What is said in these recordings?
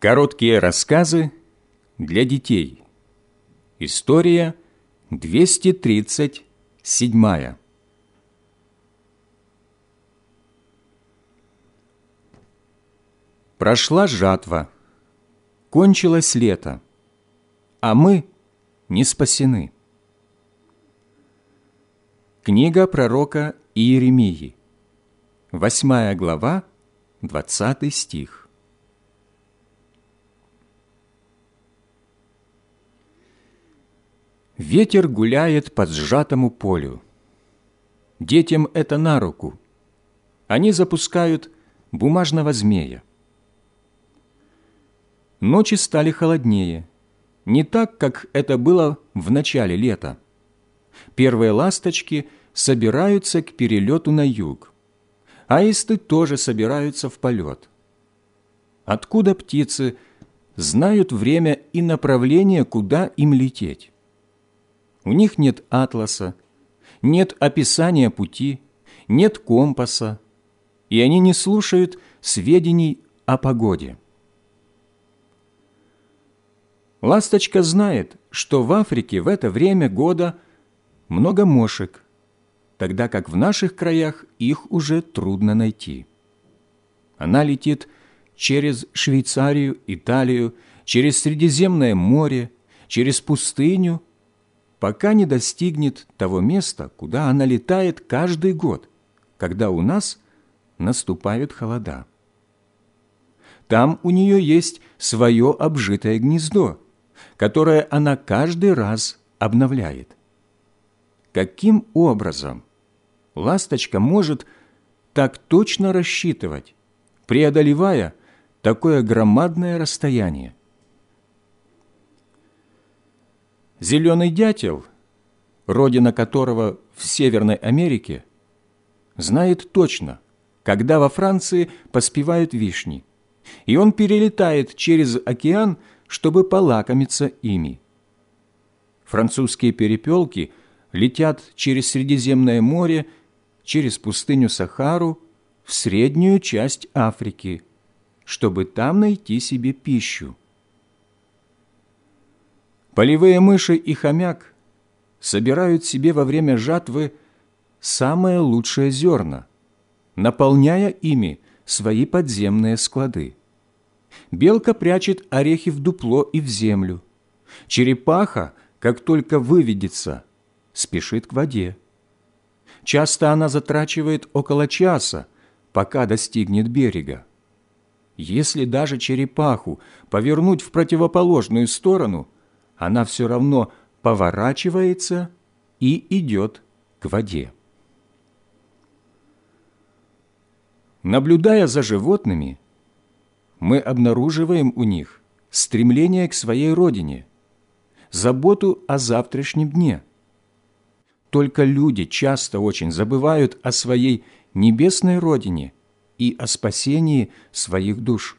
Короткие рассказы для детей. История 237. Прошла жатва, кончилось лето, а мы не спасены. Книга пророка Иеремии, 8 глава, 20 стих. Ветер гуляет по сжатому полю. Детям это на руку. Они запускают бумажного змея. Ночи стали холоднее, не так, как это было в начале лета. Первые ласточки собираются к перелету на юг. Аисты тоже собираются в полет. Откуда птицы знают время и направление, куда им лететь? У них нет атласа, нет описания пути, нет компаса, и они не слушают сведений о погоде. Ласточка знает, что в Африке в это время года много мошек, тогда как в наших краях их уже трудно найти. Она летит через Швейцарию, Италию, через Средиземное море, через пустыню пока не достигнет того места, куда она летает каждый год, когда у нас наступают холода. Там у нее есть свое обжитое гнездо, которое она каждый раз обновляет. Каким образом ласточка может так точно рассчитывать, преодолевая такое громадное расстояние? Зеленый дятел, родина которого в Северной Америке, знает точно, когда во Франции поспевают вишни, и он перелетает через океан, чтобы полакомиться ими. Французские перепелки летят через Средиземное море, через пустыню Сахару в среднюю часть Африки, чтобы там найти себе пищу. Полевые мыши и хомяк собирают себе во время жатвы самые лучшие зерна, наполняя ими свои подземные склады. Белка прячет орехи в дупло и в землю. Черепаха, как только выведется, спешит к воде. Часто она затрачивает около часа, пока достигнет берега. Если даже черепаху повернуть в противоположную сторону – она все равно поворачивается и идет к воде. Наблюдая за животными, мы обнаруживаем у них стремление к своей родине, заботу о завтрашнем дне. Только люди часто очень забывают о своей небесной родине и о спасении своих душ.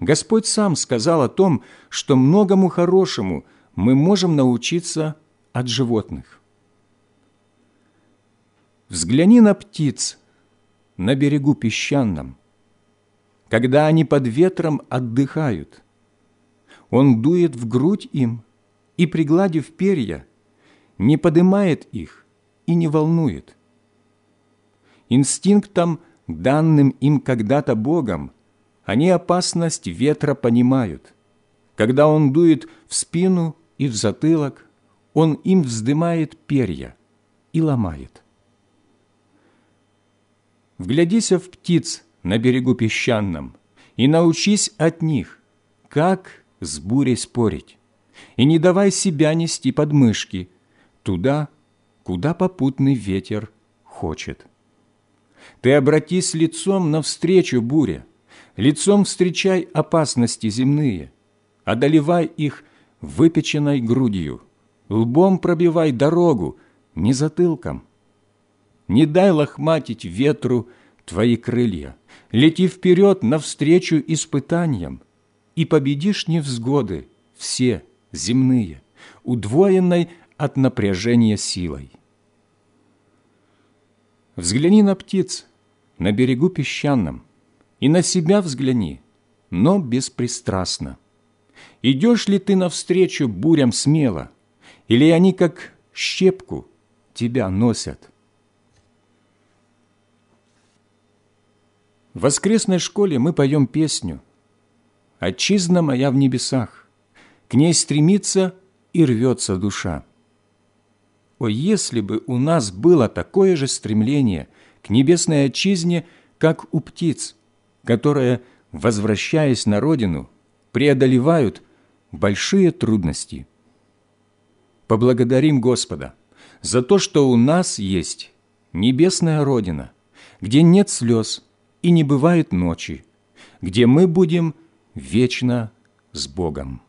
Господь сам сказал о том, что многому хорошему мы можем научиться от животных. Взгляни на птиц на берегу песчаном, когда они под ветром отдыхают. Он дует в грудь им и, пригладив перья, не подымает их и не волнует. Инстинктом, данным им когда-то Богом, они опасность ветра понимают. Когда он дует в спину и в затылок, он им вздымает перья и ломает. Вглядися в птиц на берегу песчаном и научись от них, как с бурей спорить, и не давай себя нести под мышки туда, куда попутный ветер хочет. Ты обратись лицом навстречу буре, лицом встречай опасности земные, одолевай их выпеченной грудью, лбом пробивай дорогу, не затылком. Не дай лохматить ветру твои крылья, лети вперед навстречу испытаниям, и победишь невзгоды все земные, удвоенной от напряжения силой. Взгляни на птиц на берегу песчаном, и на себя взгляни, но беспристрастно. Идешь ли ты навстречу бурям смело, или они, как щепку, тебя носят? В воскресной школе мы поем песню «Отчизна моя в небесах, к ней стремится и рвется душа». О, если бы у нас было такое же стремление к небесной отчизне, как у птиц, которые, возвращаясь на родину, преодолевают большие трудности. Поблагодарим Господа за то, что у нас есть небесная Родина, где нет слез и не бывает ночи, где мы будем вечно с Богом.